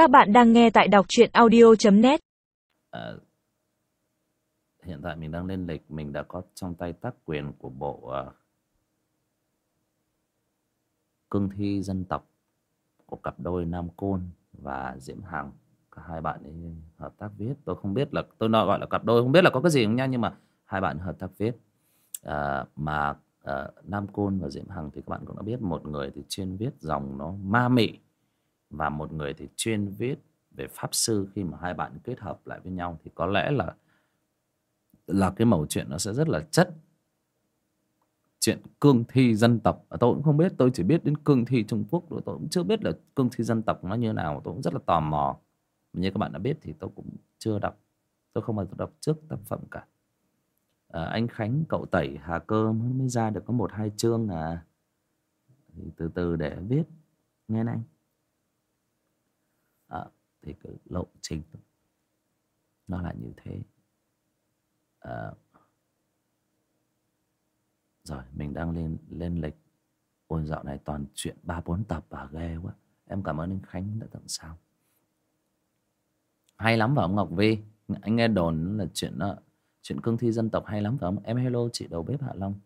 Các bạn đang nghe tại đọc truyện audio.net À, ờ, hiện tại mình đang lên lịch mình đã có trong tay tác quyền của bộ à, cương thi dân tộc của cặp đôi Nam Côn và Diễm Hằng. Cả hai bạn ấy hợp tác viết. Tôi không biết là tôi nói gọi là cặp đôi không biết là có cái gì không nha nhưng mà hai bạn hợp tác viết. À, mà à, Nam Côn và Diễm Hằng thì các bạn cũng đã biết một người thì chuyên viết dòng nó ma mị và một người thì chuyên viết về pháp sư khi mà hai bạn kết hợp lại với nhau thì có lẽ là là cái mẩu chuyện nó sẽ rất là chất. Chuyện cương thi dân tộc à, tôi cũng không biết tôi chỉ biết đến cương thi Trung Quốc tôi cũng chưa biết là cương thi dân tộc nó như nào tôi cũng rất là tò mò. Như các bạn đã biết thì tôi cũng chưa đọc tôi không bao giờ đọc trước tác phẩm cả. À, anh Khánh cậu tẩy Hà Cơ mới ra được có một hai chương à. Thì từ từ để viết nghe anh à, thì cái lộ trình. Nó là như thế. À, rồi mình đang lên lên lịch. Ôi dạo này toàn chuyện ba bốn tập à ghê quá. Em cảm ơn anh Khánh đã tặng sao. Hay lắm phải không Ngọc Vi? Anh nghe đồn là chuyện đó, chuyện cương thi dân tộc hay lắm phải không? Em hello chị đầu bếp Hạ Long.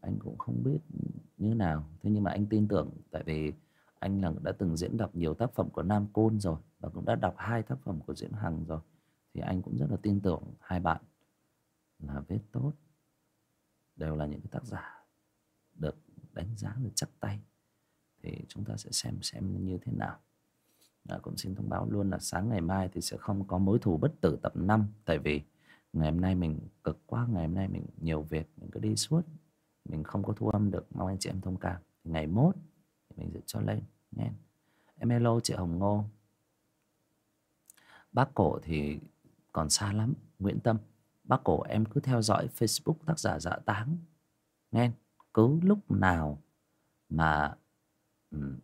Anh cũng không biết như nào. Thế nhưng mà anh tin tưởng tại vì anh là đã từng diễn đọc nhiều tác phẩm của Nam Côn rồi và cũng đã đọc hai tác phẩm của Diễm Hằng rồi. Thì anh cũng rất là tin tưởng hai bạn là viết tốt. Đều là những cái tác giả được đánh giá là chắc tay. Thì chúng ta sẽ xem xem như thế nào. À, cũng xin thông báo luôn là sáng ngày mai thì sẽ không có mối thù bất tử tập 5 tại vì ngày hôm nay mình cực quá ngày hôm nay mình nhiều việc mình cứ đi suốt. Mình không có thu âm được. Mong anh chị em thông cảm. Ngày mốt mình sẽ cho lên nghe. Em hello chị Hồng Ngô. Bác cổ thì còn xa lắm Nguyễn Tâm. Bác cổ em cứ theo dõi Facebook tác giả dạ táng nghe. Cứ lúc nào mà ừ,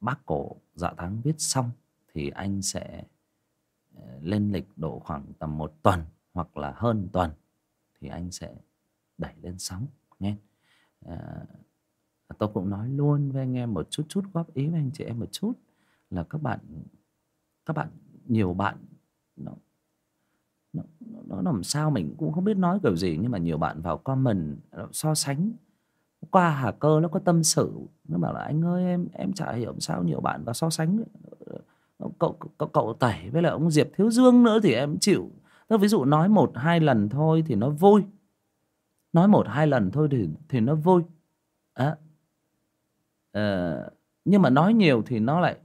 bác cổ dạ táng viết xong thì anh sẽ ờ, lên lịch độ khoảng tầm một tuần hoặc là hơn tuần thì anh sẽ đẩy lên sóng nghe. Uh, tôi cũng nói luôn với anh em một chút chút góp ý với anh chị em một chút là các bạn các bạn nhiều bạn nó nó, nó làm sao mình cũng không biết nói kiểu gì nhưng mà nhiều bạn vào comment so sánh. Qua hà cơ nó có tâm sự nó bảo là anh ơi em em chả hiểu sao nhiều bạn vào so sánh. Ờ, cậu cậu, cậu tẩy với lại ông diệp thiếu dương nữa thì em chịu. Nó ví dụ nói một hai lần thôi thì nó vui. Nói một hai lần thôi thì thì nó vui. À, uh, nhưng mà nói nhiều thì nó lại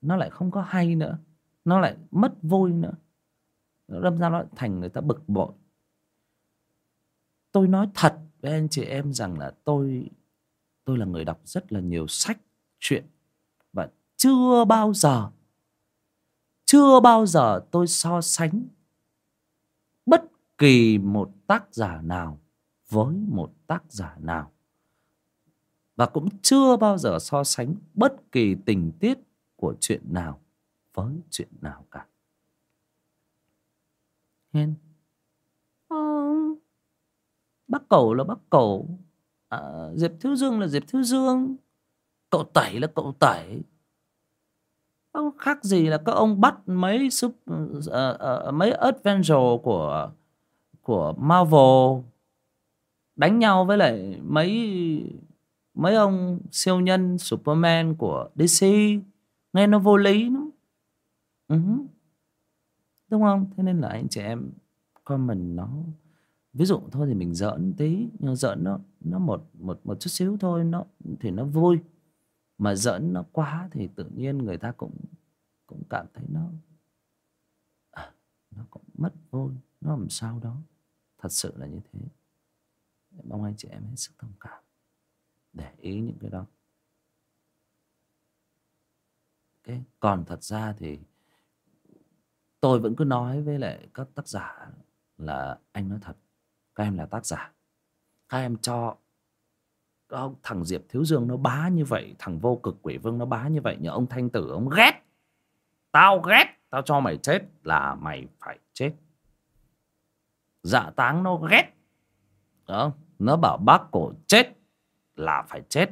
nó lại không có hay nữa. Nó lại mất vui nữa. Đâm ra nó thành người ta bực bội. Tôi nói thật với anh chị em rằng là tôi tôi là người đọc rất là nhiều sách chuyện và chưa bao giờ chưa bao giờ tôi so sánh bất kỳ một tác giả nào với một tác giả nào và cũng chưa bao giờ so sánh bất kỳ tình tiết của chuyện nào với chuyện nào cả. Hen ờ, bác cẩu là bác cẩu à, diệp thiếu dương là diệp thiếu dương. Cậu tẩy là cậu tẩy. Không khác gì là các ông bắt mấy súp uh, uh, mấy adventure của của Marvel đánh nhau với lại mấy mấy ông siêu nhân Superman của DC nghe nó vô lý lắm. Ừ. đúng không? Thế nên là anh chị em comment nó. Ví dụ thôi thì mình giỡn tí nhưng giỡn nó nó một một một chút xíu thôi nó thì nó vui. Mà giỡn nó quá thì tự nhiên người ta cũng cũng cảm thấy nó à, nó cũng mất vui. Nó làm sao đó. Thật sự là như thế. Mong anh chị em hết sức thông cảm để ý những cái đó. Okay. còn thật ra thì tôi vẫn cứ nói với lại các tác giả là anh nói thật, các em là tác giả. Các em cho ông thằng diệp thiếu dương nó bá như vậy, thằng vô cực quỷ vương nó bá như vậy, nhờ ông thanh tử, ông ghét. Tao ghét, tao cho mày chết là mày phải chết. Dạ táng nó ghét, đó, nó bảo bác cổ chết là phải chết.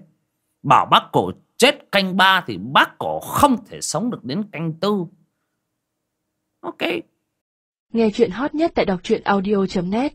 Bảo bác cổ chết canh ba thì bác cổ không thể sống được đến canh tư. Ok. Nghe chuyện hot nhất tại đọc truyện audio.net